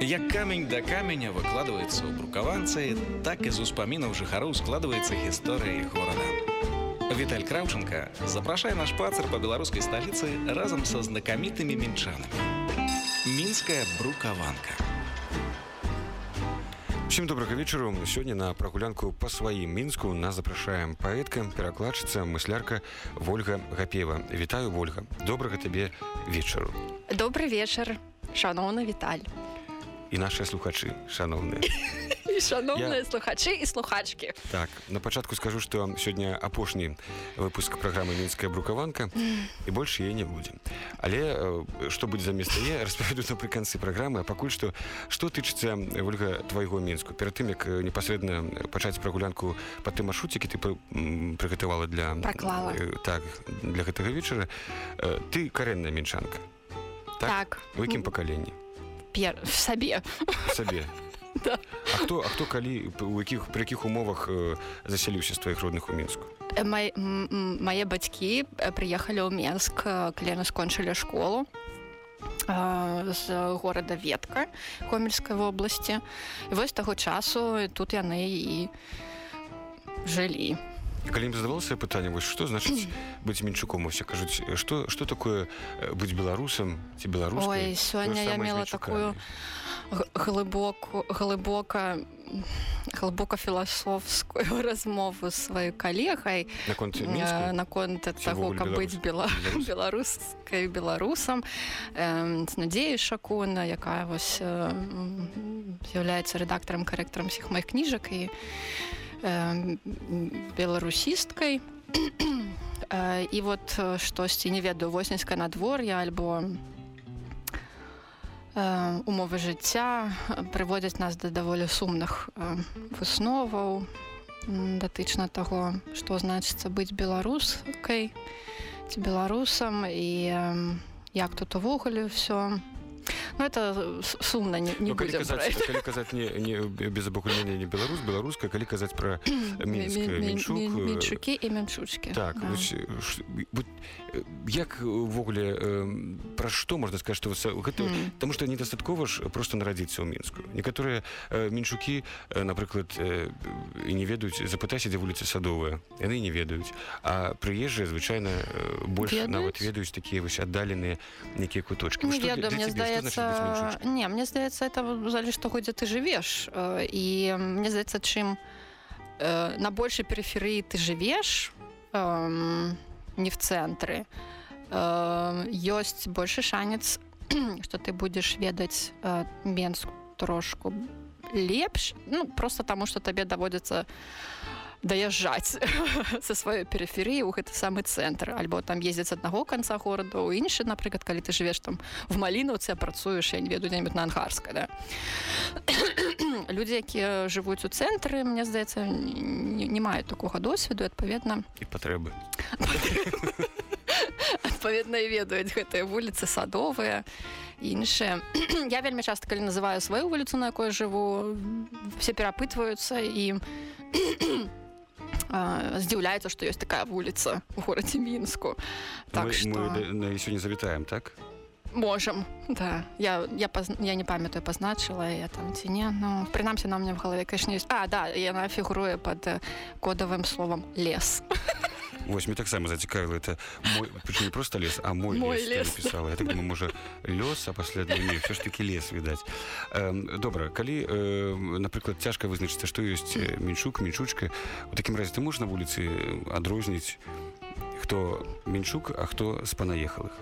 Як камень да каменя выкладваецца ў брукаванцы, так і з успамінаў жыхароў складваецца гісторыя горада. Віталь Краўченко запрашае на шпацыр па беларускай сталіцы разам са знакамітымі мінчанамі. Мінская брукаванка. Всем добрага вечару сёння на прагулянку па сваім мінску нас запрашаем паэтка перакладчыца мыслярка ольга гапева вітаю ольга добрага табе вечару добрый вечар шаноўны віталь. І наши слухачы шаноўныя шаноўныя Я... слухачы і слухачкі так на пачатку скажу что сёння апошні выпуск праграмы мінская брукаванка і больше е не будзе але что будзе замест е распавяду напрыканцы праграмы пакуль что что тычыцца ольга твайго мінску перад тым як непасрэдна пачаць прагулянку по ты маршруцікі ты прыгатавала для праклала так для гэтага вечара ты карэнная мінчанка так, так. у якім пакаленні пер в сабе сабе да. а хто а хто калі у якіх пры якіх умовах э, засяліўся з тваіх родных у мінску мае бацькі прыехалі ў менск калі яны скончылі школу з горада ветка гомельскай вобласці вось таго часу тут яны і жылі калі ім задавалася пытанне вось што значыць быць мінчуком усе кажуць што што такое быць беларусам ці беларус сёння я мела такую глыбоку глыбока глыбока філасофскую размову сваёй калегай наконт наконт таго каб быць бела беларускай беларусам з надзею шакуна якая вось з'яўляецца рэдактарам карэктарам сіх моих кніжак і беларусісткай і вот штосьці не ведаю восеньскае надвор'я альбо умовы жыцця прыводзяць нас да даволі сумных высноваў датычна таго што значыцца быць беларускай ці беларусам і як тут увогуле все Ну, это сумна не, не ну, казаць, калі казаць не, не без абагульнення не беларус беларуска калі казаць пра мінчукі і мянчучкі так да. вось, як увогуле пра што можна сказаць што гэта mm. таму што недастаткова ж просто нарадзіцца ў мінску некаторыя мінчукі напрыклад не ведаюць запытайся дзе вуліцы садовыя яны не ведаюць а прыезджыя звычайна больш нават ведаюць такія вось аддаленыя нейкія куточки. Ну, мне здаецца не мне здаецца это залежыць таго дзе ты жывеш і э, мне здаецца чым э, на большай перыферыі ты жывеш не в цэнтры ёсць большы шанец что ты будзеш ведаць менску трошку лепш ну просто таму что табе даводзіцца даязджаць са сваёй перыферыі ў гэты самы цэнтр альбо там ездзяць аднаго канца горада у іншы напрыклад калі ты жывеш там в малінаўцы працуеш я не ведаю дзе-нибудь на ангарска да. Людзі якія жывуць у цэнтры мне здаецца не, не маюць такога досведу адпаведна і патрэбы адпаведна і ведаюць гэтыя вуліцы садовыя іншыя я вельмі часта калі называю сваю вуліцу на якой жыву все перапытваюцца і здзіўляецца што ёсць такая вуліца у горадзе мінску так мы, што... мы сёння завітаем так? Можам да. Я я паз... я не памятаю пазначыла я там ці не ну прынамсі на мне в галаве кашне а да яна фігуруе под кодавым словам лес а Вось мне таксама зацікавіла это мой не просто лес а мой, мой лес, лес. писала я так думаю, можа лёс а пасля все ж таки лес відаць добра калі напрыклад цяжка вызначыцца што ёсць менчук менчучка у такім разе ты можаш на вуліцы адрозніць хто менчук а хто з панаехалых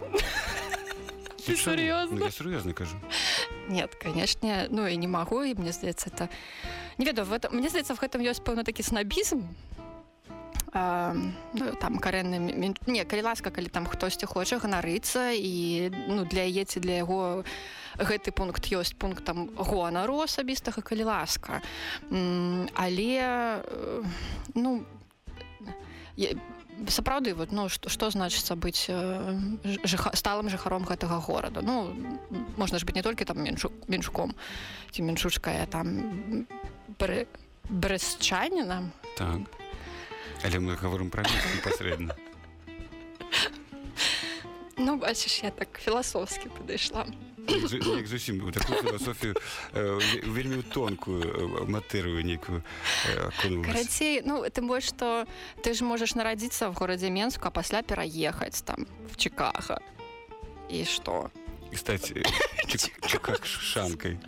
серьезно сур'ёзна кажу. Нет конечно ну і не магу і мне здаецца это не ведаю в этом мне здаецца в гэтым ёсць пэўна такі снабізм ну, там карэнны не калі ласка калі там хтосьці хоча ганарыцца і ну для яе ці для яго гэты пункт ёсць пунктам гонару асабістага калі ласка але э, ну я сапраўды вот ну что што значыцца быць э, жыха, сталым жыхаром гэтага горада? Ну можна ж быць не толькі там меншу меншуком ці меншучкая там брэсчанінам так Але мы говорим про непосредственно. Ну, бачиш, я так філасофськи підійшла. як зусім такую філасофію вельмі тонкую матэрыю нейкую карацей ну тым больш што ты ж можаш нарадзіцца в горадзе менску а пасля пераехаць там в чикаго. І што стаць шанкай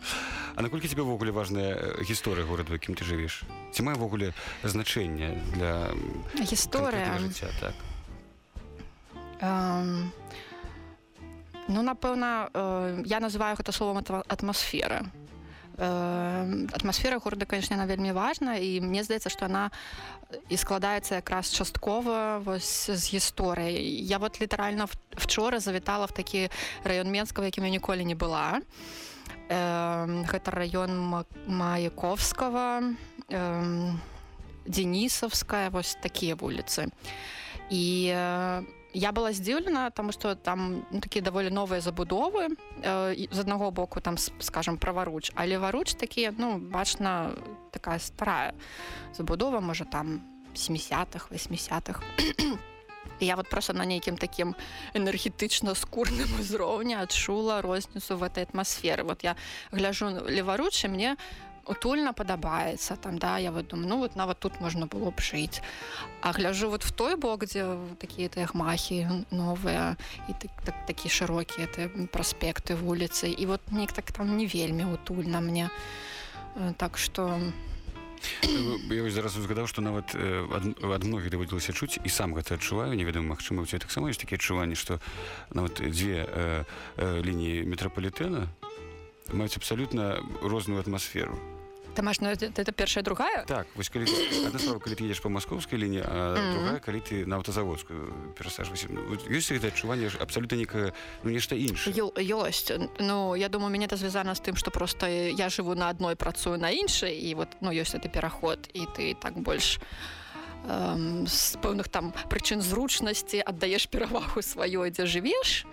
А наколькі тебе ўвогуле важная гісторыя горада якім ты жывеш? Ці мае ўвогуле значэнне для гісторыя жыцця так? Um... Ну напэўна э, я называю гэта словом атмасфера. Э, атмасфера горада конечно она вельмі важна і мне здаецца што она і складаецца якраз часткова вось з гісторыяй я вот літаральна вчора завітала в такі раён менскага якім я ніколі не была э, гэта раён маяковскага э, денисовская вось такія вуліцы і э, я была здзіўлена тому что там ну, такія даволі новыя забудовы э, з аднаго боку там скажем праваруч але варуч такія ну бачна такая старая. Забудова можа там 70-х 80-х я вот просто на нейкім таким энергетычна скурным узроўні адчула розніцу в этой атмасферы вот я гляжу леваручы мне утульна падабаецца там да. Я вот думаю ну вот нават тут можна было б жыць а гляжу вот в той бок дзе такія ты махі новыя і так, так, такі шырокія ты праспекты вуліцы і вот нек так там не вельмі утульна мне. Так что я зараз узгадаў што нават ад многіх даводзілася чуць і сам гэта адчуваю невядома магчыма у цябе таксама ёсць такія адчуванні што нават дзве э, э, лініі метрапалітэна маюць абсалютна розную атмасферу Тамаш, ну, это, это першая другая? Так вось калі одна справа калі ты едешь по маскоўскай лініі а mm -hmm. другая калі ты на аўтазаводскую перасажвайся ну, ёсць гэта адчуванне абсалютна некае ну нешта іншае ёсць ну я думаю мяне это звязана з тым что просто я жыву на адной працую на іншай і вот ну ёсць это пераход і ты так больш з пэўных там прычын зручнасці аддаеш перавагу сваёй дзе жывеш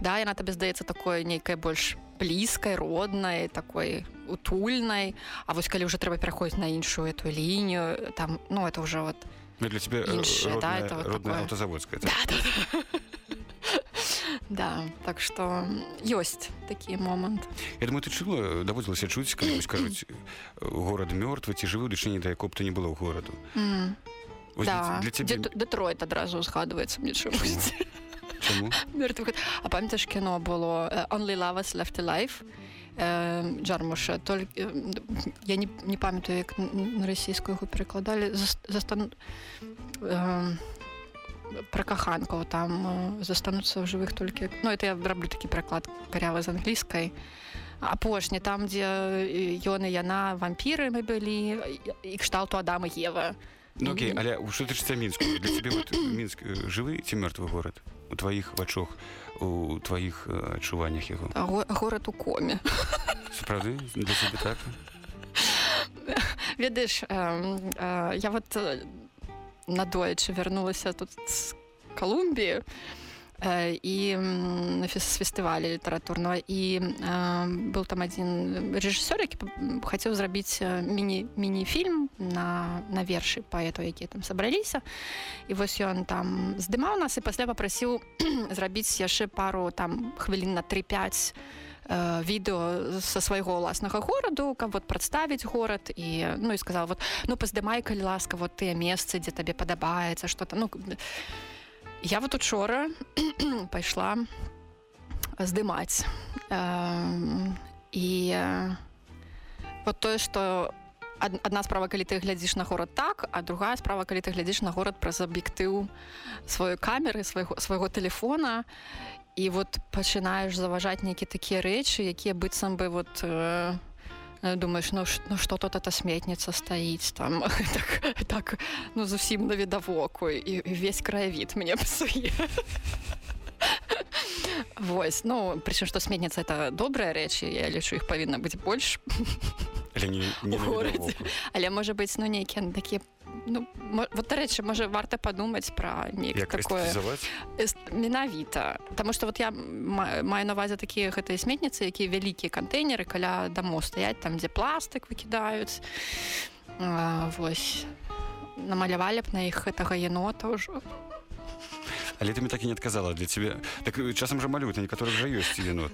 да яна табе здаецца такое нейкае больш блізкай роднай такой утульнай А вось калі ўжо трэба пераходзіць на іншую эту лінію там ну это уже вот ну, для тебе іншая, родная, да, это вот родная такое... аўтазаводская так? да, да, да. Да, так што ёсць такі момант. Я думаю, ты чула даводзілася чуць, калі вось кажуць горад мёртвы ці жывы дачыне да якоб ты не было ў гораду. Mm. Да. Для, для цябе... Дэтройт адразу згадваецца мне чымусь. Мертвых. А памятаеш кіно было only lovers left alive Джармуша толькі я не, не памятаю як на расійскую яго перакладалі застан пра каханку там застануцца ў жывых толькі Ну это я раблю такі пераклад карявы з англійскай апошні там дзе ён і яна вампіры мы былі і кшталту Адама Ева. Ну, окей, але что тычыцца мінску для тебе вот мінск жывы ці мёртвы горад у тваіх вачох у тваіх адчуваннях яго горад у коме сапраўды для себе так? Ведаеш я вот надоечы вярнулася тут з Калумбіі і на фестывалі літаратурного і был там адзін рэжысёр які хацеў зрабіць міні міні-фільм на на вершы паэту якія там сабраліся і вось ён там здымаў нас і пасля папрасіў зрабіць яшчэ пару там хвілін на 35 відэо са свайго ўласнага гораду каб вот прадставіць горад і ну і сказал вот ну паздымай калі ласка вот тыя месцы дзе табе падабаецца что-то ну я вот учора пайшла здымаць і вот тое что адна справа калі ты глядзіш на горад так а другая справа калі ты глядзіш на горад праз аб'ектыў сваёй камеры свайго свайго телефона і вот пачынаеш заважаць нейкі такія рэчы якія быццам бы вот э, думаешь ну, ну что тут эта сметница стаіць там? Так, так ну зусім на відавоку і весь краявід мне псуе Вось ну прычым што сметніца это добрыя рэчы я лічу іх павінна быць больш але, не, не але можа быць ну нейкі такія ну, вот дарэчы можа варта падумаць пра нейк такое. менавіта Таму што вот я маю навазе такія гэтыя сметніцы якія вялікія кантэйнеры каля дамо стаяць там дзе пластык выкідаюць восьось намалявалі б на іх гэтага енота ўжо але ты мне так і не адказала для цябе так часам жа малюта некаторых жа ёсць енот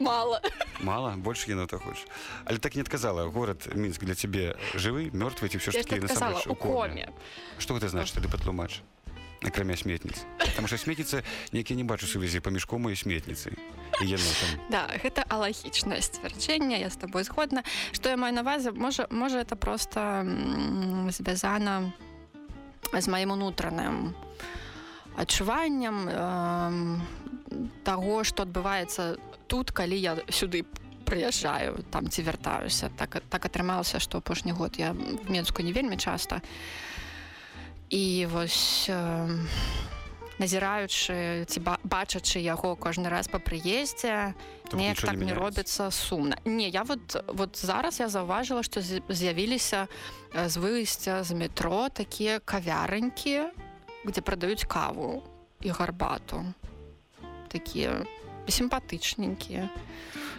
мало. Мало? Больше енота хочешь? Але так не отказала. Город минск для тебе живый мертвый эти все ж таки у коме что это значит ты патлумач акрамя сметніц потому что сметніца некі не бачу сувязі паміж комой сметніцы да гэта алагічнае сцвярджэнне я с тобой згодна что я маю навазе можа можа это просто звязана з маім унутраным адчуваннем э, таго што адбываецца тут калі я сюды прыязджаю там ці вяртаюся так так атрымалася што апошні год я в менску не вельмі часта. І вось э, назіраючы ці бачачы яго кожны раз па прыездзе неяк так не робіцца сумна. Не я вот вот зараз я заўважыла што з'явіліся з выйсця з метро такія кавярынькі где прадаюць каву і гарбату. Такія сімпатычненькія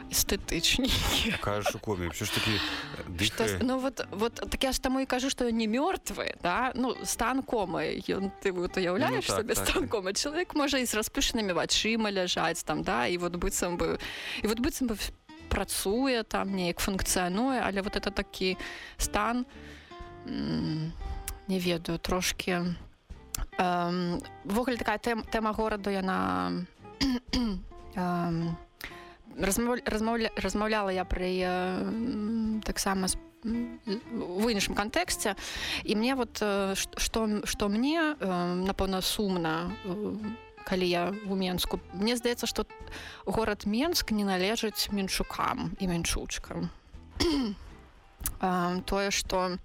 эстэтычненькие кажешь у коме все ж таки что, ну вот вот так я ж таму і кажу что не мёртвы да ну стан комы ён ты вот уяўляешь ну, так, себе так, стан комы? Чалавек можа і з расплюшанымі вачыма ляжаць там да і вот быццам бы і вот быццам бы працуе там неяк функцыянуе але вот это такі стан не ведаю трошки ввогуле такая тэм, тэма гораду яна размаўля размаўляла я пры э, таксама в іншым кантэксце і мне вот што э, што мне э, напэўна сумна калі я у менску мне здаецца што горад менск не належыць меншукам і меншучкам тое што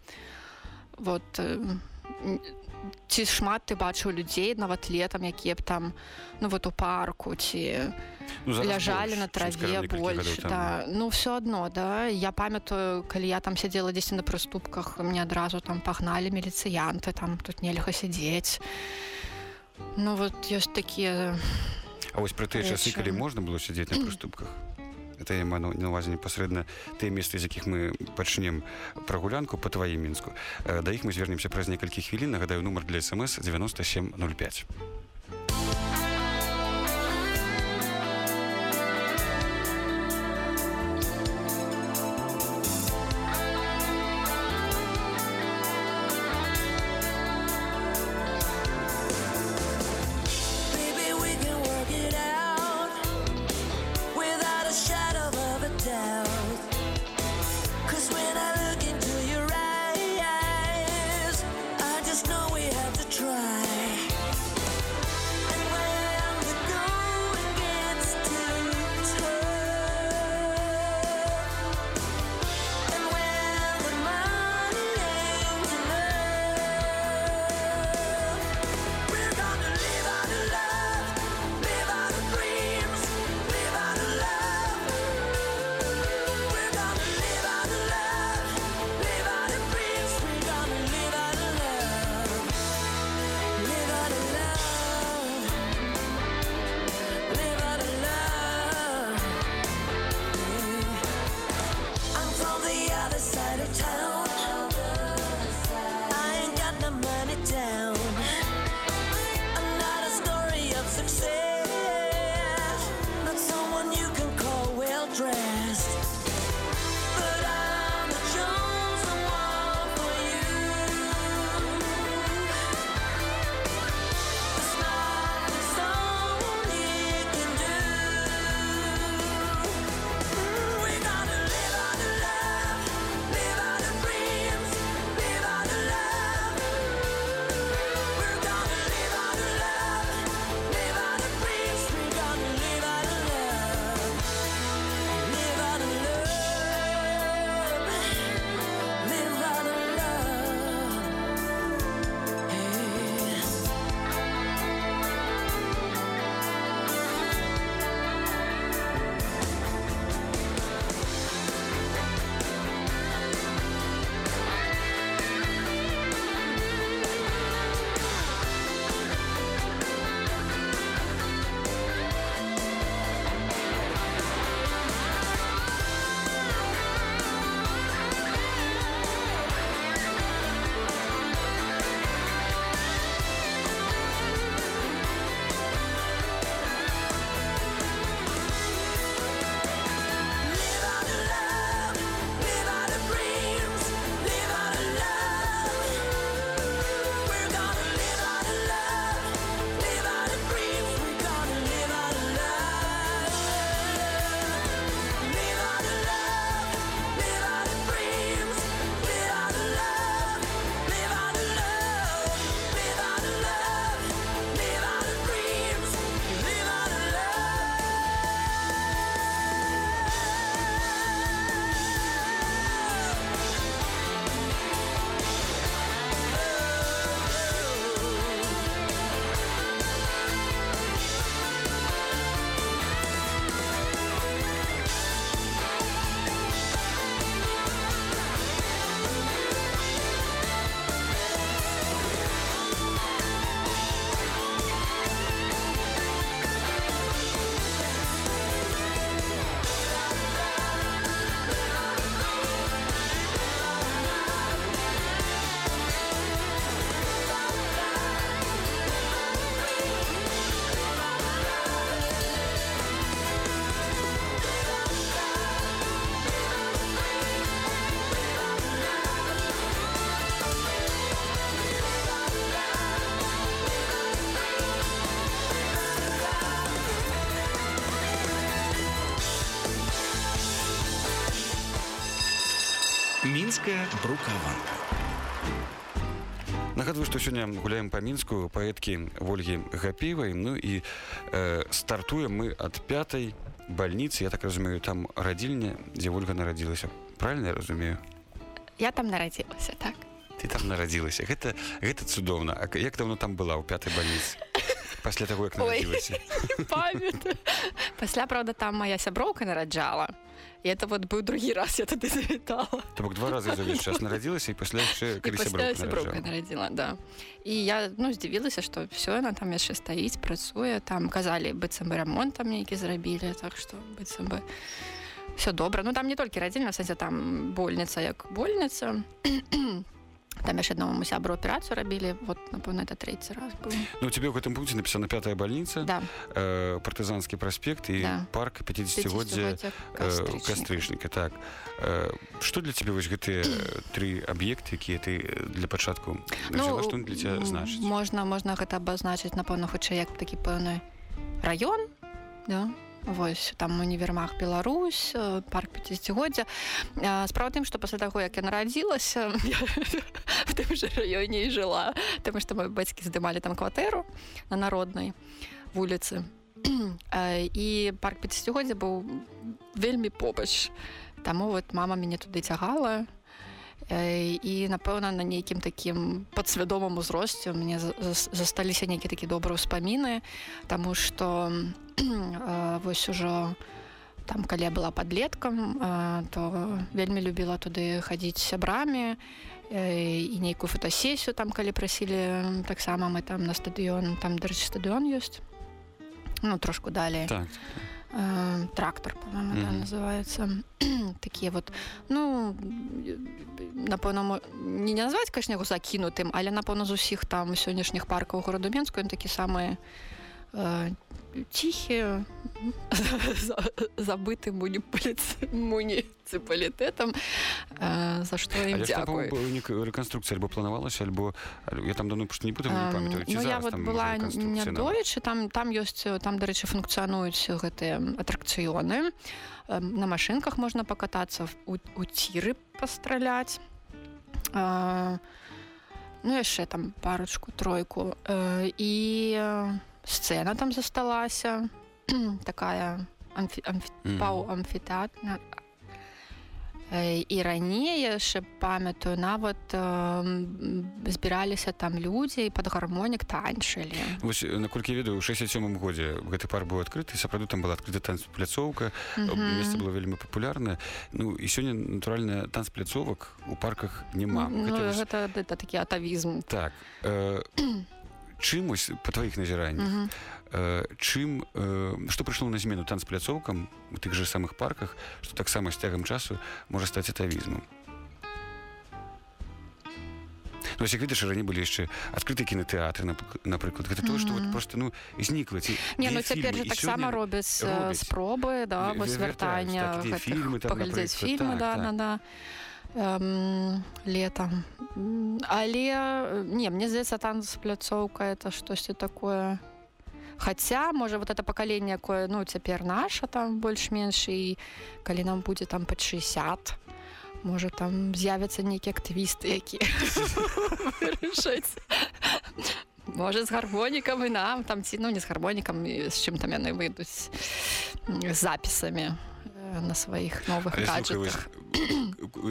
вот ці шмат ты бачыў людзей нават летам якія б там ну вот у парку ці ну, ляжалі на траве больш да. ну все адно да. Я памятаю калі я там сядзела дзесьці на прыступках мне адразу там пагналі міліцыянты там тут нельга сядзець. Ну вот ёсць такія А вось пры тыя часы калі можна было сядзець на прыступках это я маю на увазе непасрэдна тыя месцы з якіх мы пачнем прагулянку по тваім мінску. Да іх мы звернемся праз некалькі хвілін. Нагадаю нумар для смс 9705 Мінская брукаванка. Нагадваю, што сёння гуляем па мінску паэткі ольгі гапівай ну і э, стартуем мы ад пятай бальніцы. Я так разумею там радзільня дзе ольга нарадзілася. Правильно я разумею? Я там нарадзілася так. Ты там нарадзілася. Гэта гэта цудоўна. А як давно там была ў пятай бальніцы? Пасля таго як нарадзілася? пасля правда там моя сяброўка нараджала і это вот быў другі раз я тады завітала То бок два разы за увесь час нарадзілася і пасля яшчэ нарадзіла да. І я ну здзівілася што все яна там яшчэ стаіць працуе там казалі быццам бы рамонт там нейкі зрабілі так што быццам бы все добра ну там не толькі радзільна сэнсе там больніца як больніца там яшчэ аднаму сябру аперацыю рабілі вот напэўна это трэці раз быў ну тебе ў гэтым пункце напісана пятая больніца да. э, партызанскі праспект і да. парк 50годдзя э, кастрычніка так э, что для тебе вось гэтыя тры аб'екты якія ты для пачатку ну, што для тебя значыць можна можна гэта абазначыць напэўна хутчэй як такі пэўны раён да Вось там універмах Беларусь э, парк 50годдзя справа тым што пасля таго як я нарадзілася в тым жа раёне і жыла Таму што мои бацькі здымалі там кватэру на народнай вуліцы. І парк 50годдзя быў вельмі побач. Таму вот мама мяне туды цягала. і напэўна на нейкім такім падсвядомым узросце у мяне засталіся нейкі такі добрыя ўспаміны Таму што вось ужо там калі я была подлеткам то вельмі любіла туды хадзіць сябрамі і нейкую фотосесію там калі прасілі таксама мы там на стадыён там дарэчы стадыён ёсць ну трошку далей так. трактор mm -hmm. да, называется такія вот ну напэўна не назваць кашнягу закінутым але напэўна з усіх там сённяшніх паркаў гораду менску ён такі самы ціхі забытым муніцыпалітэтам за што рэканструкцыя альбо планавалася альбо я там давно не буду ну, я вот была нядоечы там там ёсць там дарэчы функцыянуюць гэтыя атракцыёны. На машынках можна пакатацца у ціры пастраляць ну яшчэ там парочку тройку і сцэна там засталася такая амфі, амфі, mm. паў амфітатна і раней яшчэ памятаю нават э, збіраліся там людзі пад гармонік танчылі наколькі ведаю у 67 годзе гэты пар быў адкрыты сапраўды там была адкрыта танцпляцоўка mm -hmm. месца было вельмі папулярна Ну і сёння натуральна танцпляцовак у парках няма ну, гэта, гэта, гэта такі атавізм так э, чымось по тваіх назіраннях uh -huh. Э, чым э, што прыйшло на змену танцпляцоўкам у тых же самых парках што таксама з цягам часу можа стаць атавізмом Ну, як видиш, раней былі яшчэ адкрыты кінотэатры напрыклад. Гэта то што вот просто ну знікла ці не ну цяпер же таксама робяць спробы да вось вяртання фільмы паглядзець фільмы да на да эм, летом але не мне здаецца танц пляцоўка это штосьці такое Хаця можа вот это пакаленне якое ну цяпер наша там больш-менш і калі нам будзе там пад 60 можа там з'явяцца нейкія актывісты які можа з гармонікам і нам там ці ну не з гармонікам з чым там яны выйдуць запісамі на сваіх новых гаджетах.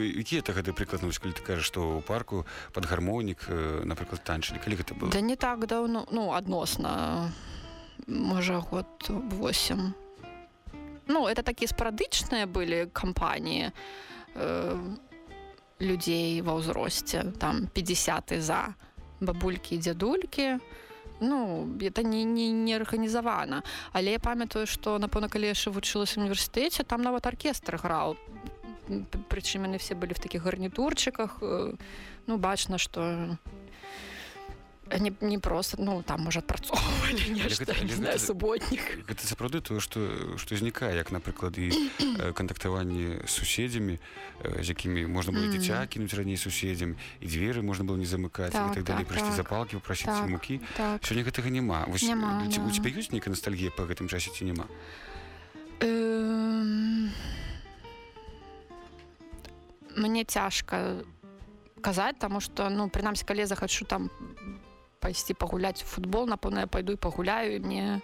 які это гэты прыклад ну, калі ты кажаш што ў парку пад гармонік напрыклад танчылі калі гэта было? Да не так даўно ну адносна можа год 8 ну это такія спарадычныя былі кампаніі э, людзей ва ўзросце там 50 за бабулькі дзядулькі ну это не не не арганізавана але я памятаю што напэўна калі яшчэ вучылася універсітэце там нават аркестр граў прычым яны все былі в такіх гарнітурчыках э, ну бачна что не, не просто ну там можа адпрацоўвалі суботнік гэта сапраўды тое што што знікае як напрыклад і кантактаванні суседзямі з якімі можна было дзіця кінуць раней суседзям і дзверы можна было не замыкаць так, так далей так, прыйсці так. запалкі папрасіць так, мукі так. сёння гэтага няма вось няма, у цябе ёсць нейкая ностальгія па гэтым часе ці няма э мне цяжка казаць таму что ну прынамсі калі захачу там пайсці пагуляць у футбол напэўна я пайду і пагуляю і мне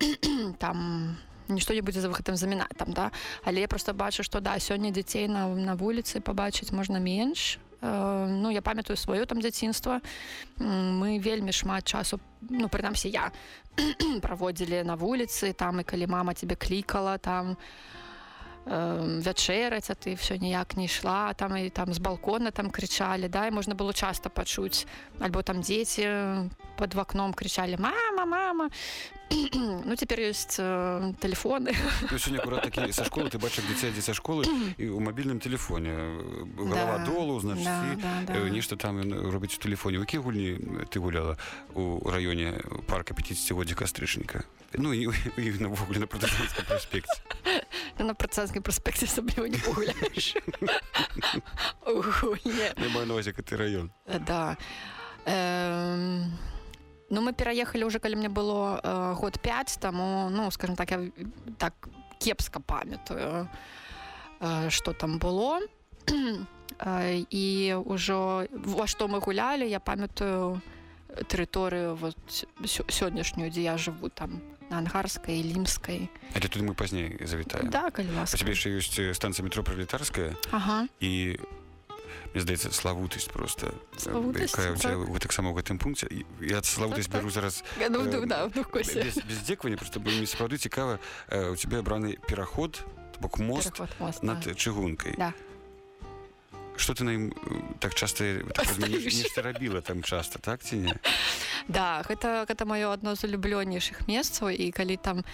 там нішто не будзе за гэтым замінаць там да. Але я просто бачу што да сёння дзяцей на на вуліцы пабачыць можна менш э, ну я памятаю сваё там дзяцінства мы вельмі шмат часу ну прынамсі я праводзілі на вуліцы там і калі мама тебе клікала там то вячэраць а ты все ніяк не ішла там і там з балкона там крычалі да і можна было часто пачуць. Альбо там дзеці под вакном крычалі мама мама! Ну цяпер ёсць э, телефоны такі са школы ты бачыш дзіця са школы і у мабільным телефоне голова да, долу значит да, да, да. нешта там робіць у телефоне які гульні ты гуляла у раёне парка 50годдзя кастрычніка ну і, і навогуле на праспекце на працэнскай праспекце асабліва не пагуляеш навазе ты раён да. Ну мы пераехалі уже калі мне было э, год 5 таму ну скажем так я так кепска памятаю что там было. І ўжо во што мы гулялі я памятаю тэрыторыю вот сённяшнюю дзе я жыву там на ангарскай лімскай але тут мы пазней завітаем да, цябе яшчэ ёсць станцыя метро пролетарская ага. і мне здаецца славутасць просто вы таксама ў гэтым пункце я славутасць бяру зараз ну, да, ну, без, без дзеквання просто мне сапраўды цікава у цябе абраны пераход бок мост, мост над да. чыгункай. Да что ты на ім так часто так, нешта рабіла там часто так ці не? Да гэта гэта маё адно з улюблёнейшых месцаў і калі там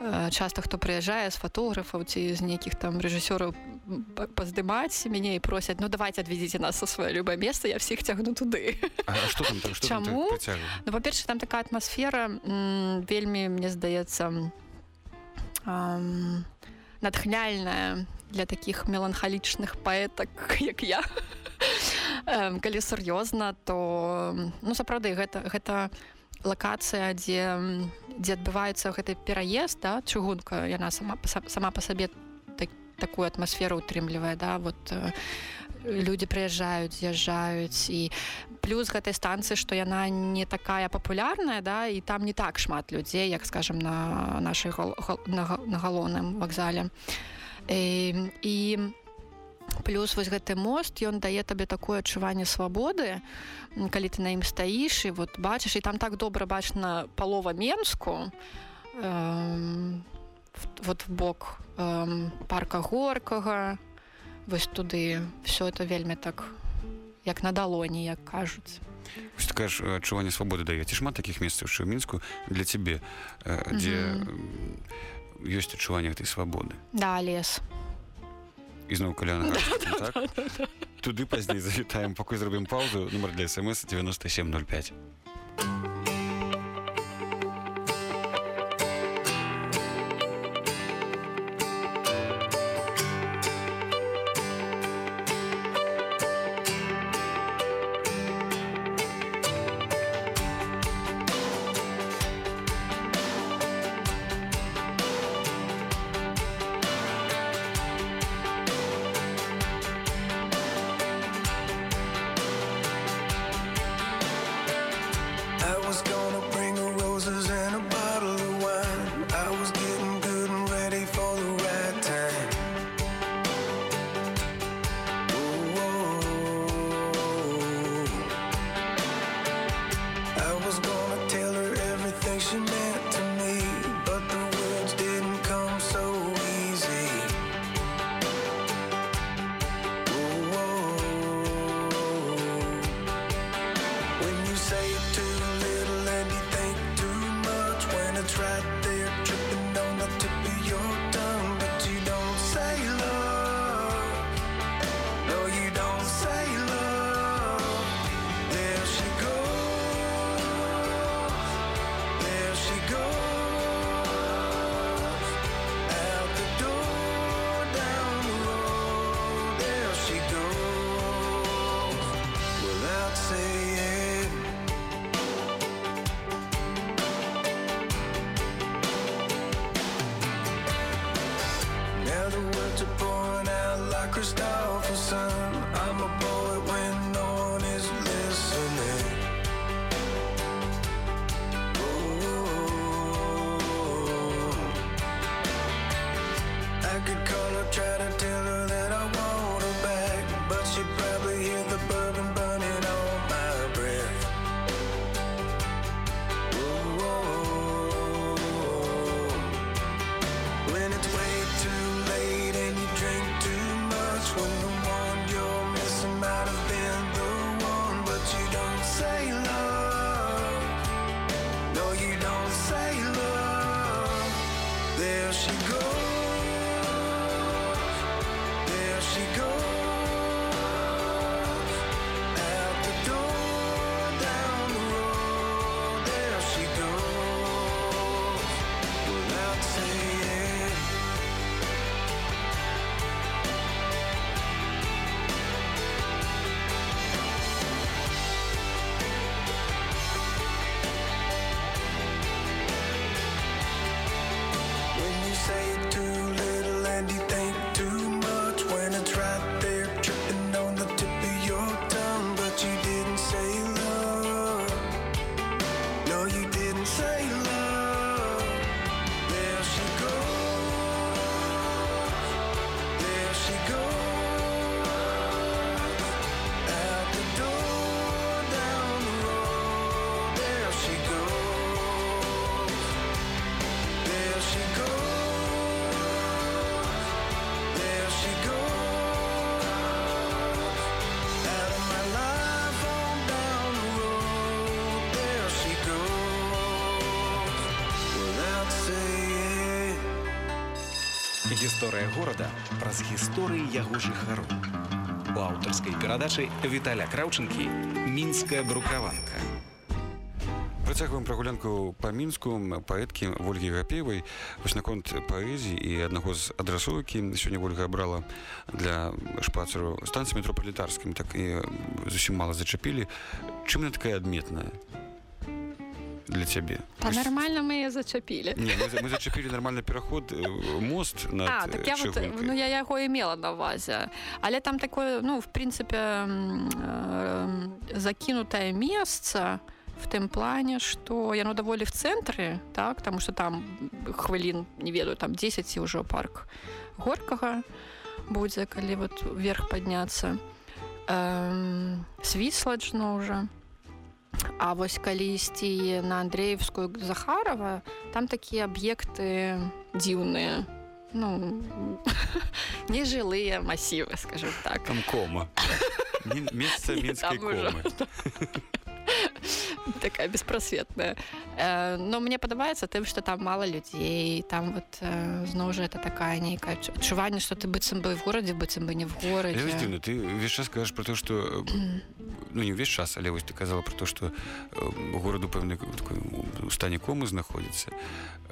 э, часто хто прыязджае з фатографаў ці з нейкіх там рэжысёраў паздымаць мяне і просяць ну давайте адведзіце нас са сваё любое месца я всех цягну туды чаму ну па-перша там такая атмасфера вельмі мне здаецца натхняльная для таких меланхалічных паэтак як я калі сур'ёзна то ну сапраўды гэта гэта лакацыя дзе дзе адбываецца гэты пераезд да чыгунка яна сама сама па сабе так, такую атмасферу утрымлівае да вот э, люди прыязджаюць з'язджаюць і плюс гэтай станцыі што яна не такая папулярная да і там не так шмат людзей як скажем на нашай на галоўным вакзале і, і плюс вось гэты мост ён дае табе такое адчуванне свабоды калі ты на ім стаіш і вот бачыш і там так добра бачна палова менску э, вот в бок э, парка горкага вось туды все это вельмі так як на далоні як кажуць. Такая ж адчуванне свабоды дае ці шмат таких месцаў ў мінску для цябе дзе mm -hmm. Ёсць адчуванне гэтай свабоды да лес. Ізноў каля так? туды пазней завітаем пакуль зробім паузу. Нумар для смс 9705 Гісторыя горада праз гісторыі яго жыхару. У аўтарскай перадачы Віталя Краўчынкі мінская брукаванка. Працягваем прагулянку па мінску паэткі ольгі гапевай вось наконт паэзіі і аднаго з адрасоў які сёння ольга абрала для шпацару станцыі метропалітарскім так і зусім мала зачапілі чым яна такая адметная для цябе Та нормально мы зачапілі. Не, мы, мы зачапілі нормальны пераход э, мост над А, так я вот, чыгункай. ну, я яго имела на увазе. Але там такое, ну, в принципе, м, э, закинутое место в тым плане, што яно даволі в цэнтры, так, таму што там хвілін, не ведаю, там 10 і ўжо парк горкага будзе, калі вот вверх падняцца. Эм, свісладжно уже. А вось калі ісці на Андреевскую Захарова, там такія аб'екты дзіўныя. Ну, нежилыя масівы, скажем так. там кома месца мінскай там ужо. комы такая беспросветная. Э, но мне падабаецца тым, што там мала людзей, там вот э, зноў жа это такая нейкая адчу- адчуванне, што ты быццам бы в горадзе, быццам бы не в горадзе. дзіўна ты увесь час кажаш про то что ну не ўвесь час але вось ты казала про то что гораду пэўны у стане комы знаходзіцца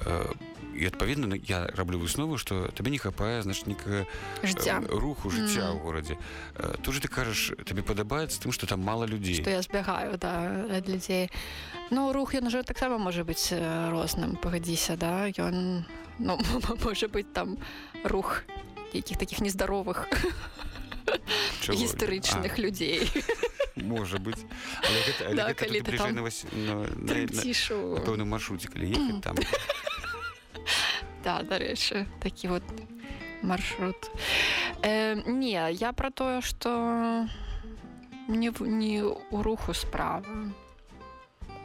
Э, і адпаведна ну, я раблю выснову что табе не хапае значит некага Жыцця. руху жыцця ў горадзе Э, тут же ты кажаш табе падабаецца тым что там мала людзей Што я збягаю да, ад людзей. Ну рух ён ужо таксама можа быць э, розным, пагадзіся, да? Ён ну, можа быць там рух якіх такіх нездаровых гістарычных людзей. Можа быць але гэта, але Да, гэта калі ты ты прыязджай там на, вось- на, на, на, Цішу. на пэўным маршруце калі ехаць там Да, дарэчы, такі вот маршрут. Э, не, я пра тое, што не, в- не у руху справа.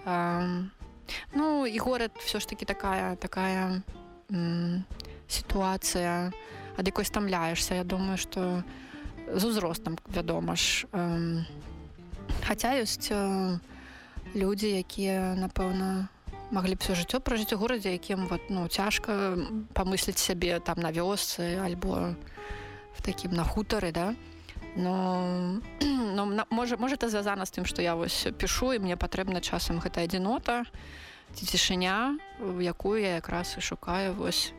Э, ну, і горад все ж таки такая такая сітуацыя, ад якой стамляешся. Я думаю, што з узростам, вядома ж. Э, хаця ёсць э, людзі, якія, напэўна, маглі б все жыццё пражыць у горадзе якім вот ну цяжка памысліць сябе там на вёсцы альбо в такім на хутары да. Но но можа можа это звязана з тым што я вось пішу і мне патрэбна часам гэта адзінота ці цішыня в якую я якраз і шукаю вось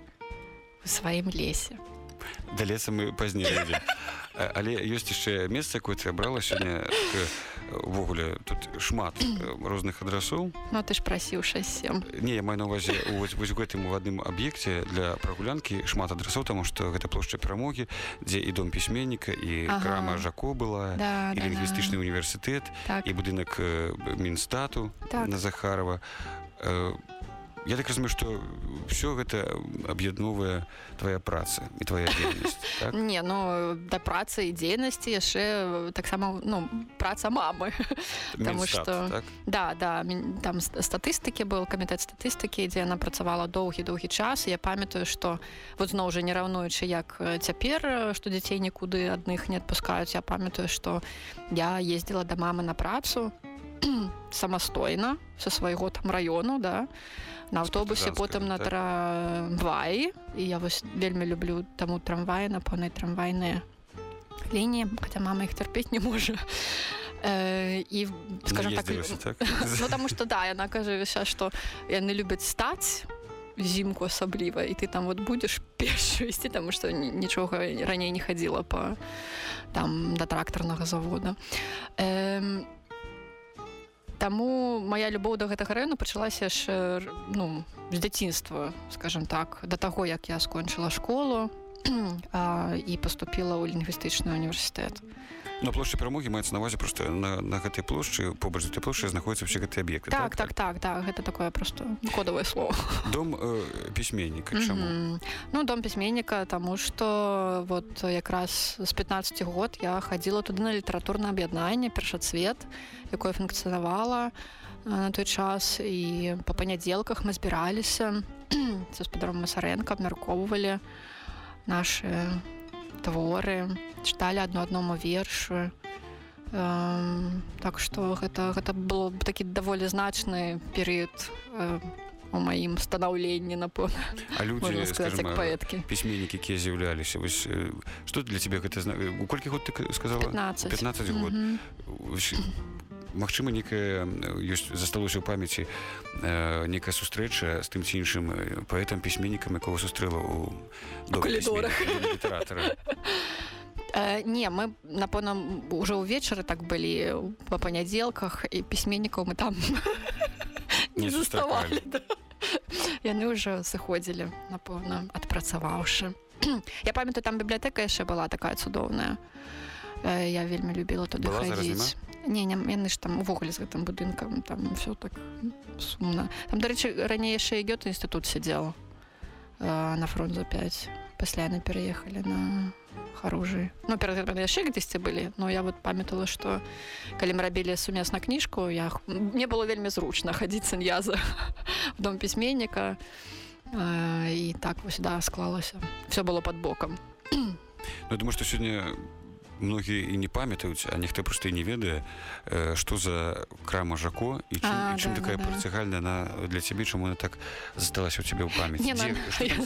сваім лесе. Да леса мы пазней ідзем але ёсць яшчэ месца якое ты абрала сёння увогуле тут шмат розных адрасоў Ну ты ж прасіў 67 не я маю на увазе вось, вось гэтым у адным аб'екце для прагулянкі шмат адрасоў таму што гэта плошча перамогі дзе і дом пісьменніка і ага. крама жако была да, і да, лінгвістычны да. універсітэт так. і будынак мінстату так. на захарова я так разумею что все гэта аб'ядновая твоя праца і твоя дзейнасць так? не ну да працы і дзейнасці яшчэ таксама ну праца мамы потому что так? да да там статыстыкі был камітэт статыстыкі дзе яна працавала доўгі доўгі час я памятаю что вот зноў жа не раўнуючы як цяпер што дзяцей нікуды адных не адпускаюць я памятаю что я ездзіла да мамы на працу самастойна со свайго там раёну да на аўтобусе потым на так? трамваі і я вось вельмі люблю таму трамваі на поўнай трамвайныя лініі хотя мама іх тэрпець не можа і скажем так, так? ну, тому что да яна кажа что яны любяць стаць зімку асабліва і ты там вот будешь першы ісці таму што нічога раней не хадзіла по там да трактарнага завода э, Таму моя любоў да гэтага раёну пачалася ж ну з дзяцінства скажем так да таго як я скончыла школу і поступила ў лінгвістычны універсітэт на плошчы перамогі маецца навазе просто на, на гэтай плошчы побач гэтай плошчы знаходзяцца все гэтыя аб'екты так так? так так, так гэта такое просто кодавае слово. Дом э, пісьменніка mm -hmm. ну дом пісьменніка тому что вот якраз з 15 год я хадзіла туды на літаратурна аб'яднанне першацвет якое функцыянавала на той час. І по панядзелках мы збіраліся са спадаром масаренко абмяркоўвалі наши творы чыталі адно адному вершы. Эм, так што гэта гэта было такі даволі значны перыяд э, у маім станаўленні напэўна. А людзі паэткі. пісьменнікі якія з'яўляліся вось што для цябе гэта зна у колькі год ты сказала? 15, 15 год. Mm -hmm. Магчыма некая ёсць засталося ў памяці э, некая сустрэча з тым ці іншым паэтам пісьменнікам якого сустрэла у літаратара. Э, не мы напэўна уже ўвечары так былі па панядзелках і пісьменнікаў мы там не заставалі да. яны ўжо сыходзілі напэўна адпрацаваўшы. Я памятаю там бібліятэка яшчэ была такая цудоўная. Э, я вельмі любіла туды хадзіць не, не яны ж там увогуле з гэтым будынкам там все так сумна там дарэчы раней яшчэ ідёт інстытут сядзел э, на фронт за 5 пасля яны пераехалі на харужы ну перад гэтым яшчэ гэсьці былі но я вот памятала что калі мы рабілі сумесна кніжку я мне было вельмі зручна хадзіць сан'яза в дом пісьменніка і так вось да склалася все было под бокам ну, думаю что сёння многія і не памятаюць а нехта проста і не ведае што за крама жако і чым, а, і чым да, такая да, працягальная на для цябе чаму она так засталася у цябе ў памяці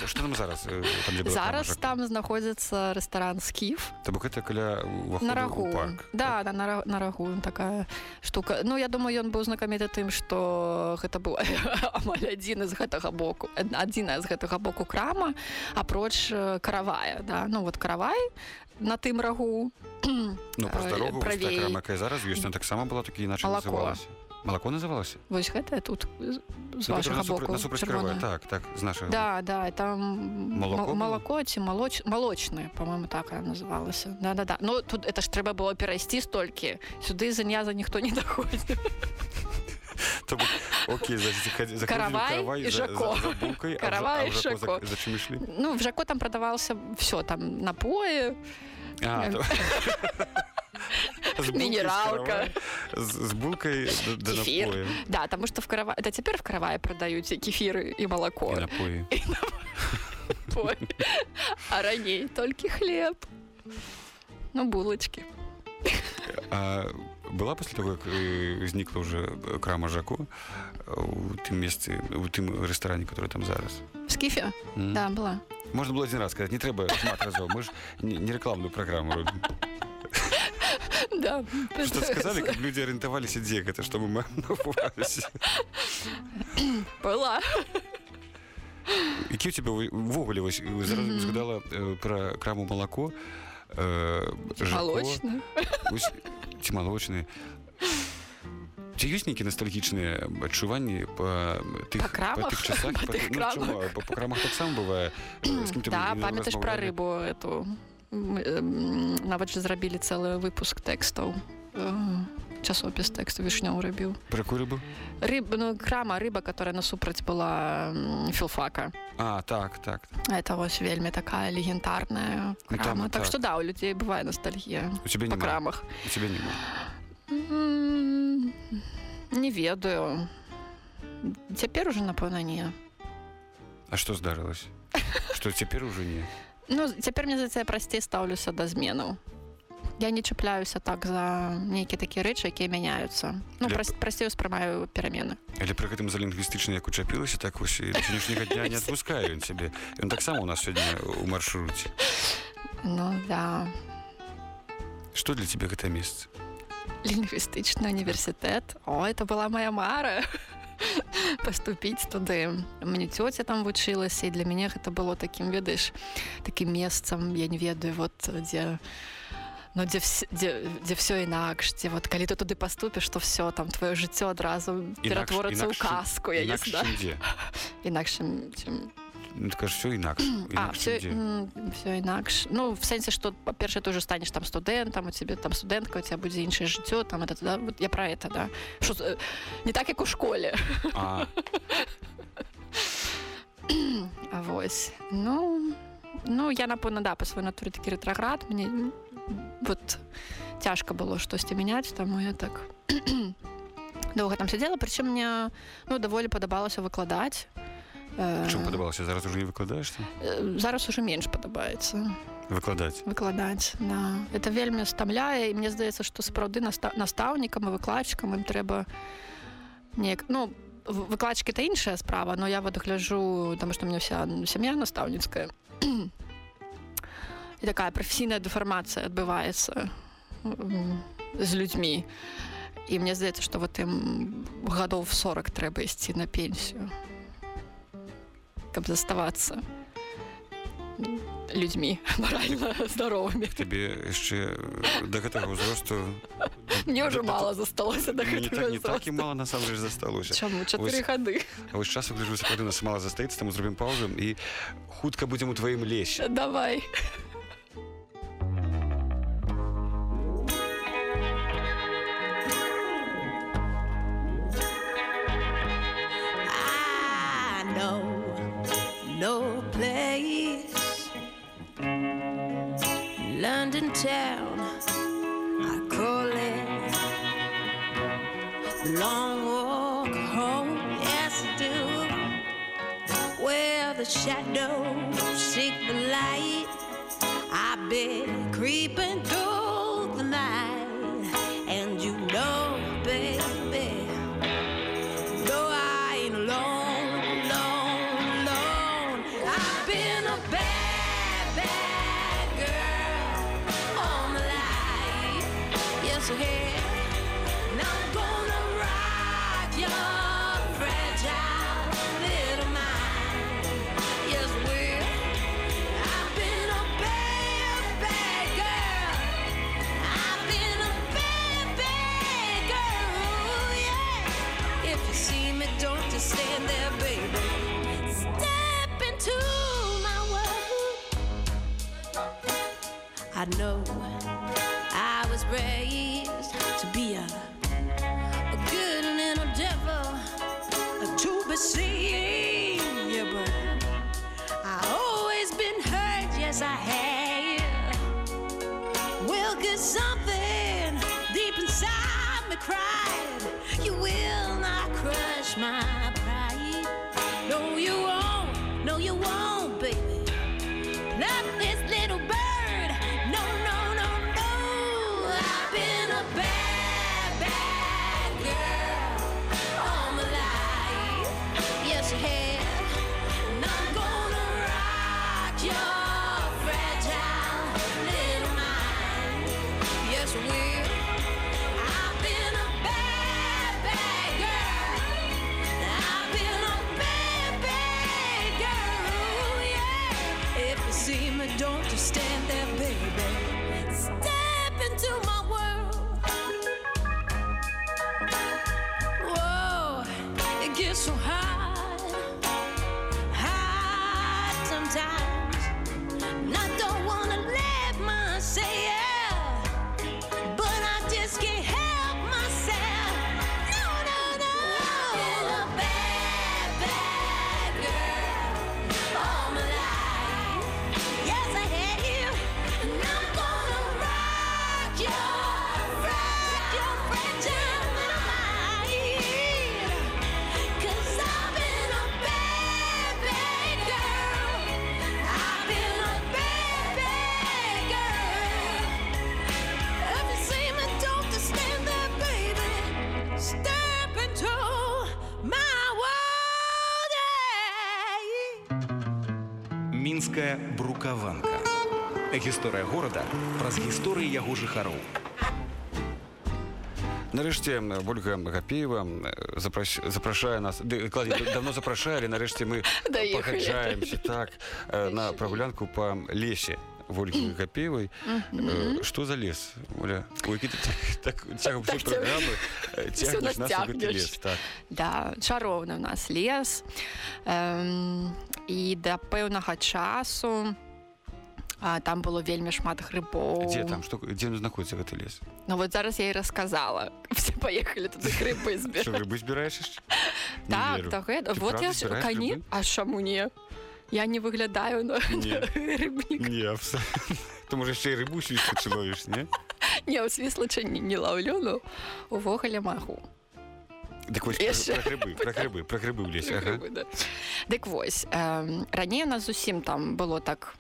что нам зараз там, зараз там знаходзіцца рэстаран скіф То бок гэта каля на рагу. да, да? на, на рагу такая штука. Ну я думаю ён быў знакаміты тым што гэта быў амаль адзін з гэтага боку адзіная з гэтага боку крама апроч каравая да. Ну вот каравай на тым рагу. Ну, так, зараз ёсць таксама была такі іначе называлася. Малако называлася? Вось гэта тут так так з нашага. Да да там молоко, молоко ці малоч малочны по-моему так называлася. Да да да ну тут это ж трэба было перайсці столькі. Сюды заняза ніхто не даходзіць ну в жако там продавался все там напои мінералка. з булкой да тому что в карава это цяпер в каравае продаюць кефіры і малако а раней толькі хлеб ну булочки была пасля того як знікла уже крама жаку у тым месцы у тым рэстаране который там зараз? Скіфе да была. Можна было один раз сказать не трэба шмат разоў мы ж не рекламную праграму робім да что сказали как люди арыентаваліся дзе гэта чтобы мы была. Які у тебя увогуле вось згадала про краму малако э, Молочны. ці малочны ці ёсць нейкі ностальгічныя адчуванні па тых, тых часах Па крамах? таксама бывае памятаеш пра рыбу эту? Нават жа зрабілі цэлы выпуск тэкстаў часопіс тэксту вішнёў рабіў Пра якую рыбу рыб ну крама рыба которая насупраць была філфака а так так. Это вось вельмі такая легендарная Ну, там, крама. так так. што да у людзей бывае ностальгія у па няма крамах. У няма М, не ведаю. Цяпер уже напэўна не. А што здарылася што цяпер ужо не? Ну цяпер мне за це прасцей стаўлюся да зменаў я не чапляюся так за нейкія такія рэчы якія мяняюцца ну Для- прос- прасцей успрымаю перамены але пры гэтым за лінгвістычна як учапілася так вось сённяшняга дня не адпускаю ён цябе ён таксама у нас сёння у маршруце ну да. Што для цябе гэта месца лінгвістычны універсітэт о это была моя мара. Паступіць туды мне цёця там вучылася і для мяне гэта было такім ведаеш такім месцам я не ведаю вот дзе ну дзе дзе, дзе все інакш дзе вот калі ты туды паступіш то все там твоё жыццё адразу ператворыцца ў казку я інакшым чым все інакш все, інакш. Ну, в сэнсе, што, па-першае, ты ўжо станеш там студэнтам, у цябе там студэнтка, у цябе будзе іншае жыццё, там это, да? Вот я пра это, да. Што, э, не так, як у школе. А, А вось. Ну, ну я, напэўна, да, па сваёй натуры такі рэтраград. Мне вот цяжка было штосьці мяняць, таму я так доўга там сядзела, прычым мне ну, даволі падабалася выкладаць. Э, чым падабалася зараз уже не выкладаешься э, Зараз ужо менш падабаецца. выкладаць выкладаць да. это вельмі стамляе і мне здаецца што сапраўды наста настаўнікам і выкладчыкам ім трэба неяк ну выкладчыкі это іншая справа но я вот гляжу там што у меня вся сям'я настаўніцкая і такая прафесійная дэфармацыя адбываецца з людзьмі і мне здаецца што вот ім гадоў 40 трэба ісці на пенсію каб заставацца людзьмі маральна здаровымі табе яшчэ да гэтага ўзросту мне ўжо да, мала засталося да не, так, не так і мала насамрэч засталося чаму чатыры гады А вось часу гляжу сапраўды нас мала застаецца таму зробім паузу і хутка будзем у тваім лесе давай. I no place, London town, I call it. The long walk home, yes, I do. Where the shadows seek the light, I've been Cause something deep inside me You will not crush my мінская брукаванка. Гісторыя горада праз гісторыі яго жыхароў. Нарэшце Ольга Гапеева запраш... запрашае нас ды, кладзе, давно запрашалі нарэшце мы пагаджаемся так э, на прагулянку па лесе Ольгі Гапеевай што за лес? Оля ты так, так цягам Так э, у так. Да, чароўны у нас лес. Эм, і да пэўнага часу а, там было вельмі шмат грыбоў. дзе там што дзе знаходіцца гэты лес Ну вот зараз я і расказала. Все поехали туды грыбы грыбы збіраеш Так, так гэта. Ты Вот я кані, а чаму не? Я не выглядаю на Не. рыбнік. То можа яшчэ і рыбу ловіш не Не, у свіслача не, не лаўлю, ну увогуле магу. Дык вось Яшчэ. пра грыбы пра грыбы пра грыбы ў лесе ага. Да. Дык вось, эм, раней у нас зусім там было так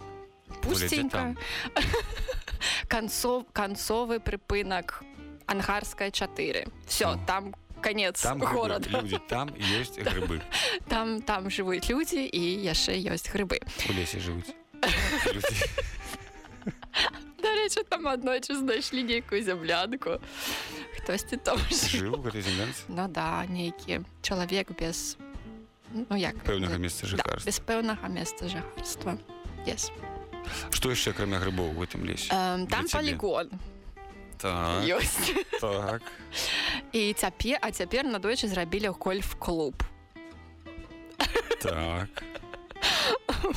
пустенька. там? Канцов, канцовы прыпынак ангарская 4. Все, О. там конец там города. людзі там ёсць грыбы Там, там жывуць людзі і яшчэ ёсць грыбы. у лесе жывуць Людзі. Дарэчы, там аднойчы знайшлі нейкую зямлянку. Хтосьці там жыў. гэтай землянцы Ну да, нейкі чалавек без ну як пэўнага месца да, жыхарства без пэўнага месца жыхарства. Yes. што яшчэ акрамя грыбоў у гэтым лесе Эм, там палігон так ёсць. так І цяпер, а цяпер надойчы зрабілі гольф-клуб. так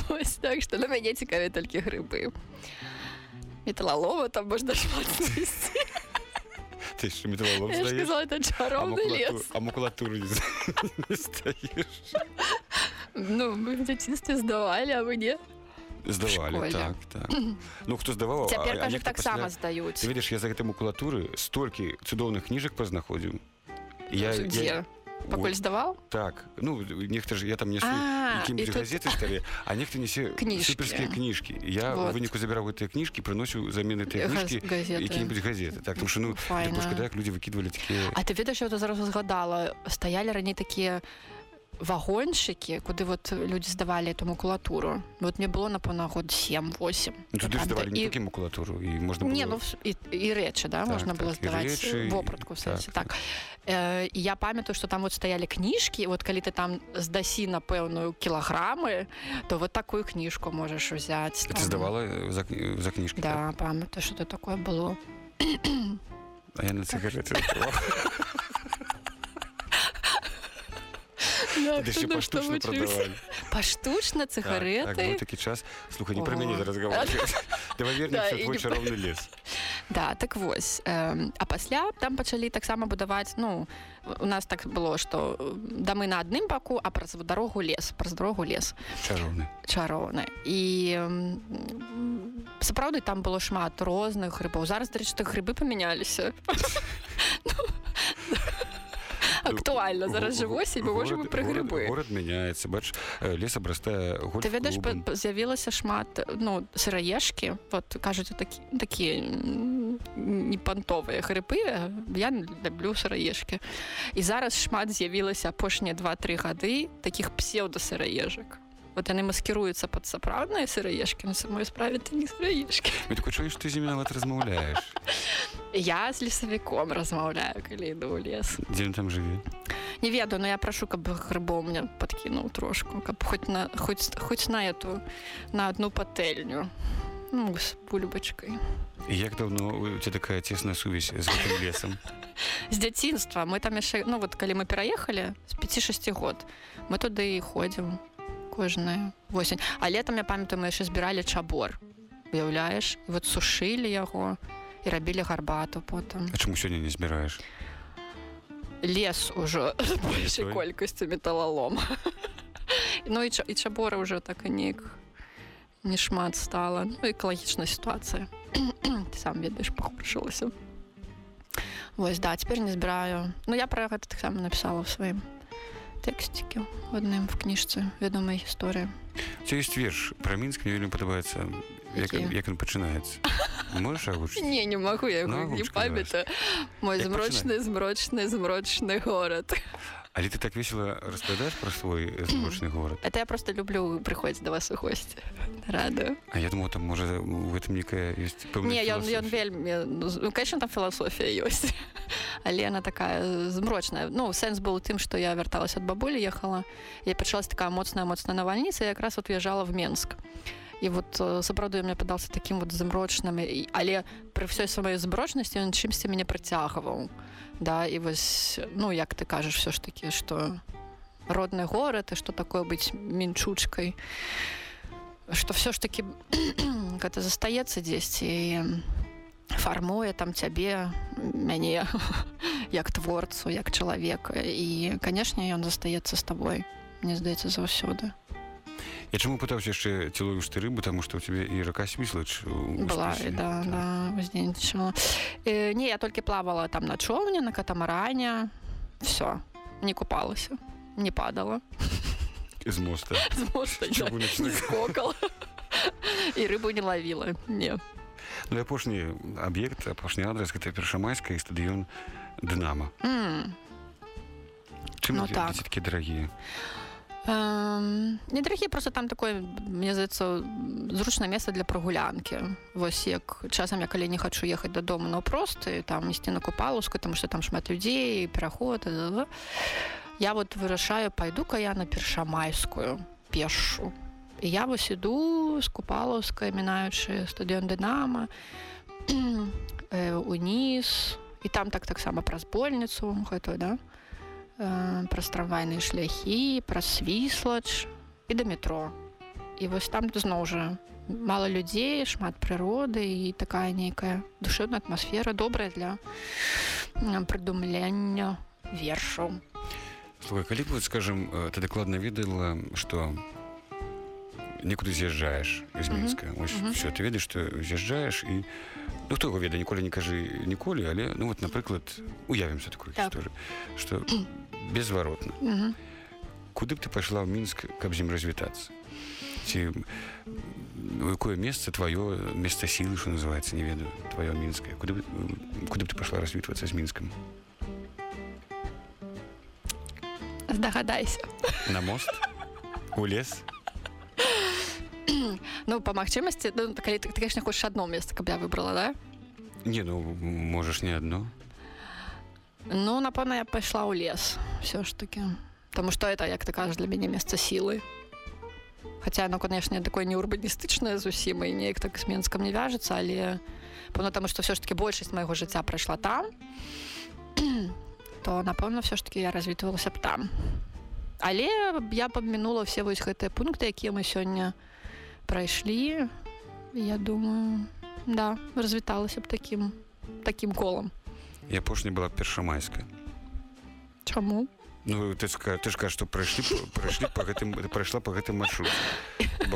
Вось так што на мяне цікаві толькі грыбы. Металалова там можна шмат знайсці. ты яшчэ металолом Я ж казала, это макулатуру- лес. а макулатуру не не стаеш Ну, мы в дзяцінстве здавалі, а вы не. здавалі так так ну хто здаваў Цяпер, кажа, таксама пасля- здаюць. Ты ведаеш я за гэтай макулатуры столькі цудоўных кніжак пазнаходзіў я, я? Пакуль здаваў? так. Ну нехта ж я там несу якім-нибудь тут- газеты старыя а нехта несе Кніжкі. суперскія кніжкі я Вот. выніку забіраў гэтыя кніжкі прыносіў замены тыя кніжкі які-нибудь газеты. так тому что ну шкада як людзі выкідвалі такія А ты ведаеш, я зараз згадала, стаялі раней такія вагончыкі, куды вот людзі здавалі эту макулатуру. Вот мне было, напэўна, год 7-8. Ну, туды здавалі не і... толькі макулатуру і можна было Не, ну і, і рэчы, да, Так, можна так, было здаваць рэчы, вопратку, в так, сэнсе, так. Э, я памятаю, што там вот стаялі кніжкі, вот калі ты там здасі на пэўную кілаграмы, то вот такую кніжку можаш узяць. ты там. здавала э, за, за кніжкі так? Да, памятаю, што это такое было. а я на цыгареты Тады ще паштучна прадавалі Паштучна Так, так, цыгареты. быў такі час слухай не пра мяне зараз давай Да, вернемся твой чароўны лес Да, так вось. Эм, а пасля там пачалі таксама будаваць, ну, у нас так было, што э, дамы на адным баку, а праз дарогу лес, праз дарогу лес чароўны чароўны. І м, сапраўды там было шмат розных грыбоў. Зараз, дарэчы, так грыбы памяняліся. Актуальна, зараз жа восень, мы можам і пра грыбы. горад мяняецца бач лес абрастае Ты ведаеш, гольф-клубам. па- па- з'явілася шмат ну, сыраежкі, вот кажуць такі, такія м, непантовыя грыбы. Я люблю сыраежкі. І зараз шмат з'явілася апошнія 2-3 гады такіх псеўдасыраежак. Вот яны маскіруюцца пад сапраўдныя сыраежкі, на самой справе ты не сыраежкі. Чуеш ты з імі нават размаўляеш Я з лесавіком размаўляю, калі іду ў лес. дзе там жыве Не ведаю, но я прашу, каб грыбоў мне падкінуў трошку, каб хоць на, хоць, хоць на эту на одну патэльню. Ну, з бульбачкай. і як даўно у цябе такая цесная сувязь з гэтым лесам З дзяцінства мы там яшчэ ну вот калі мы пераехалі з 5-6 год мы туды і ходзім кожная восень а летом я памятаю мы яшчэ збіралі чабор. Уяўляеш вот сушылі яго і рабілі гарбату потым А чаму сёння не збіраеш лес ужо большай колькасцю металалом ну і, і чабора ўжо так і неяк не шмат стала ну экалагічная сітуацыя ты сам ведаеш пахоршылася Вось да цяпер не збіраю Ну я пра гэта таксама напісала ў сваім тэксцікі у адным в кніжцы вядомая гісторыя Ці ёсць верш пра мінск мне вельмі падабаецца як, як ён пачынаецца можаш агучыць не не магу я Ну, не памятаю мой змрочны змрочны змрочны горад Але ты так весело распавядаешь про свой змрочны горад? Это я просто люблю прыходзіць до вас у гости рада А я думаю там можа в этом некая есть не ён ён вельмі ну, конечно там філасофія ёсць. Але она такая змрочная. Ну сэнс был тым что я вярталась ад бабулі ехала. Я пачалась такая моцная моцная навальніца якраз вот уезжала в Менск і вот сапраўды мне падаўся таким вот змрочным але пры ўсёй сваёй зброчнасці ён чымсьці мяне прыцягваў да і вось ну як ты кажаш все ж таки что родны горад і что такое быць мінчучкай что все ж таки гэта застаецца дзесьці фармуе там цябе мяне як творцу як чалавека і канешне ён застаецца з табой мне здаецца заўсёды Я чаму пытаўся яшчэ ці ловіш ты рыбу таму што ў цябе і рака свіслач была да, да, уздзейнічала э, не я толькі плавала там на човне на катамаране. Все не купалася не падала. З моста, з моста да, і рыбу не лавіла не. Ну апошні аб'ект апошні адрес гэта першамайская стадыён дынама mm. чым ну, так. такі дарагія Эм, недрагі просто там такое мне здаецца зручнае месца для прагулянкі вось як часам я калі не хачу ехаць дадому но просты там ісці на купалуску там што там шмат людзей пераход я вот вырашаю пайду-ка я на першамайскую пешу і я вось іду з купалаўскай мінаючы стадыён дынама уніз і там так таксама праз больніцу гэтую да. Э, праз трамвайныя шляхі праз свіслач і да метро. І вось там зноў жа мала людзей шмат прыроды і такая нейкая душевная атмасфера добрая для прыдумлення вершаў Слухай, калі вот скажем э, ты дакладна ведала что некуды з'язджаеш з мінска mm -hmm. все ты ведаеш что з'язджаеш і ну хто веда ніколі не кажы ніколі але ну вот напрыклад уявімся такую так. гісторыю что безваротна mm -hmm. куды б ты пайшла ў мінск каб з ім развітацца ці якое месца твоё месца сілы що называется не ведаю твоё мінскае куды куды б ты пашла развітвацца з мінскам здагадайся на мост? У лес? Ну по магчымасці ну, калі ты, ты конечно хочешь одно месца каб я выбрала да? Не ну можешь не одно ну напэўна я пайшла ў лес все ж таки потому что это як ты кажаш для мяне месца сілы хотя оно конечно такое не урбаністычнае зусім і неяк так с менскам не вяжется але пэўна тому что все ж таки большасць майго жыцця прайшла там то напэўна все ж таки я развітвалася б там. Але я падмінула все вось гэтыя пункты якія мы сёння прайшлі я думаю да развіталася б таким таким колам і апошня была першамайская чаму ну ты ска, ты ж кажа што прайшлі прайшлі по гэтым прайшла по гэтым маршрут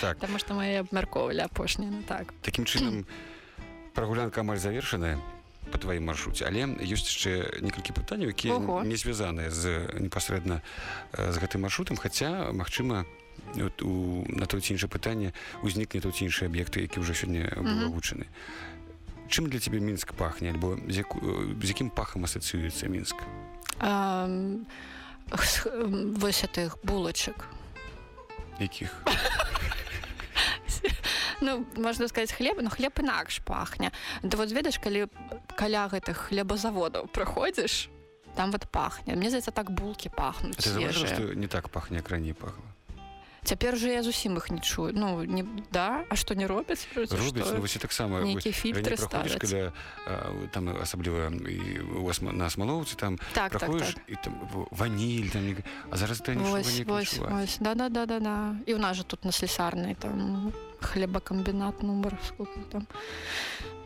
так. потому что мы абмяркоўвалі апошні ну, так. Таким чынам прагулянка амаль завершаная по тваім маршруце але ёсць яшчэ некалькі пытанняў якія не звязаныя з непасрэдна з гэтым маршрутам хаця магчыма у на то ці іншае пытанне узнікне тут іншыя аб'екты які ўжо сёння вывучаны чым для цябе мінск пахне альбо з, яку, з якім пахам асацыюецца мінск вось тых булачак якіх ну можна сказаць хлеб но хлеб інакш пахне да вот ведаеш калі каля гэтых хлебазаводаў праходзіш там вот пахне мне здаецца так булкі пахнуць не так пахне раней пахла цяпер же я зусім іх не чую. Ну не да? А что не робяць? Ну, таксама фільтры когда там асабліва у вас на асмалоўцы там так, так, так. і там ваніль там а зараз да да да да да і у нас же тут на слесарнай там хлебакамбінат нумар там.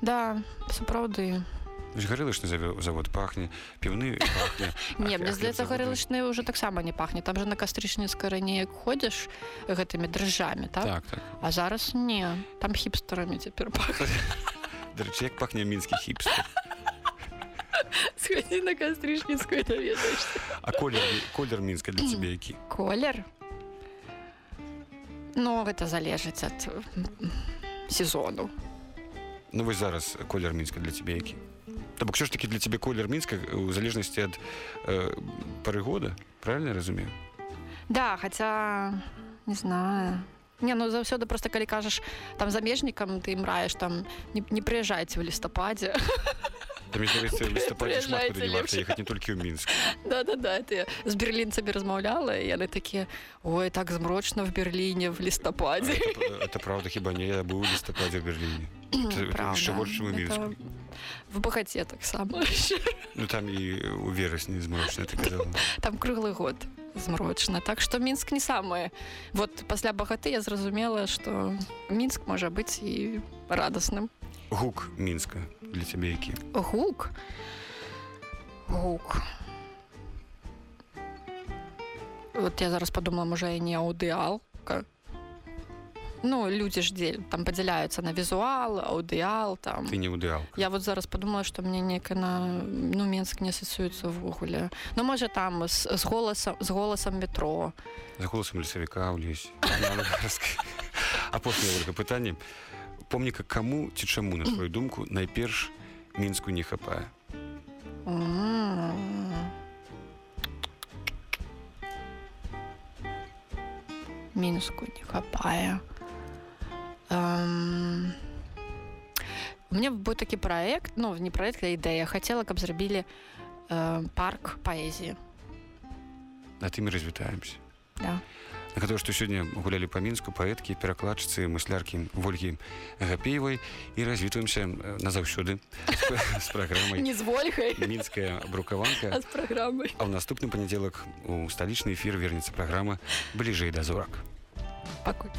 Да сапраўды гарэлачны завод пахне піўны не мне здаецца гарэлачны ўжо таксама не пахне там же на кастрычніцкай раней ходзіш гэтымі дрыжамі так? Так, так. А зараз не. Там хіпстарамі цяпер дарэчы як пахне мінскі хіпстер? Сходи на кастрычніцкую а колер колер мінска для цябе які колер? Ну гэта залежыць ад сезону. Ну вось зараз колер мінска для цябе які То бок що ж таки для цябе колер мінска у залежнасці ад э, пары года правильно разумею Да, хотя не знаю. Не, ну заўсёды просто калі кажаш там замежнікам ты ім раеш там не, не прыязджайце ў лістападзе Та мне здаецца лістападзе шмат куды не варта ехаць не толькі ў мінск да да да я з берлінцамі размаўляла яны такія ой так змрочна в Берліне в лістападзе это, правда хіба не я быў у лістападзе в Берліне яшчэ больш у мінску в багаце таксама Ну там і у верасні змрочна ты казала там круглы год змрочна так што мінск не самае вот пасля багаты я зразумела што мінск можа быць і радасным гук мінска для цябе які гук? Гук. Вот я зараз подумала можа і не аўдыалка ну людзі ж дзе там падзяляюцца на візуал аўдыал там. Ты не ўдыал я вот зараз подумала что мне неяк на ну менск не асацыюецца ўвогуле ну можа там з, з голасам з голасам метро. За голосам лесавіка ў лесе апошняе пытанне помніка каму ці чаму на твою думку найперш мінску не хапае. Мінску не хапае. Эм, У меня быў такі праект, ну не праект, а ідэя хацела, каб зрабілі э, парк паэзіі. а ты мы развітаемся Да. Нагадаю, што сёння гулялі па мінску паэткі перакладчыцы мысляркі ольгі гапеевай і развітваемся э, назаўсёды з праграмай. Не з ольгай, мінская брукаванка з праграмай. а ў наступны панядзелак у сталічны эфір вернецца праграма бліжэй да зорак Пакуль.